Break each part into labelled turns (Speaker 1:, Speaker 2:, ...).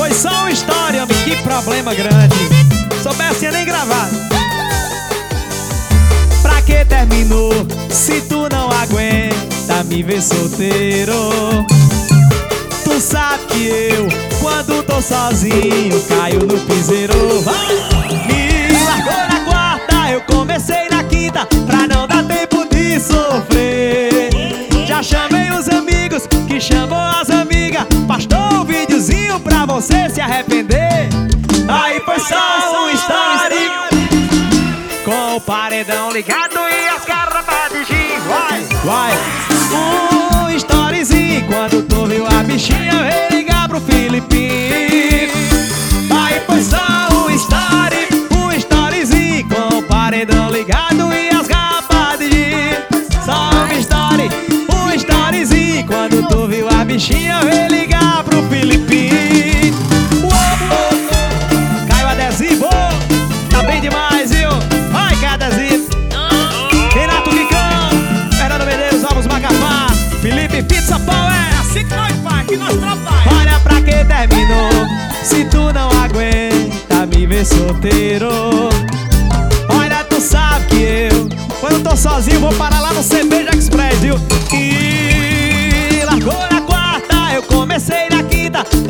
Speaker 1: Foi só uma história, homem, que problema grande. Soubesse nem gravar Pra que terminou se tu não aguenta me ver solteiro? Tu sabe que eu, quando tô sozinho, caio no piseiro. Me largou na quarta, eu comecei na quinta Pra não dar tempo de sofrer. Já chamei os amigos, que chamou as amigas videozinho pra você se arrepender. Aí foi só um story. Com o paredão ligado e as garrafas de gin Vai, vai. Um storyzinho quando tu viu a bichinha Veio ligar pro Filipinho Aí foi só um story Um storyzinho com o paredão ligado e as garrafas de gin. Só um story Um storyzinho quando tu viu a bichinha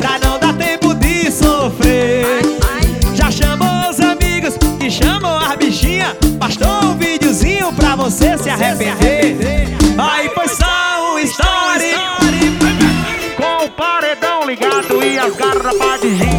Speaker 1: Pra não dar tempo de sofrer. Já chamou os amigos Que chamou as bichinhas Bastou um videozinho pra você se arrepender. Aí foi só um story. Com o paredão ligado e as garrafas de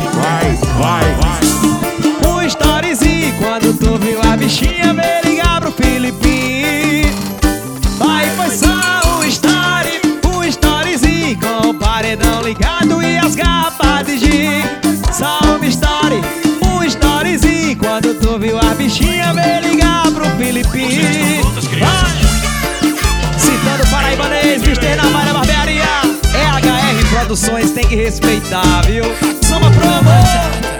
Speaker 1: viu a bichinha Veio ligar pro Filipinho! Citando Paraibanês, Mister na Malha Barbearia É HR Produções, tem que respeitar, viu? Soma promo!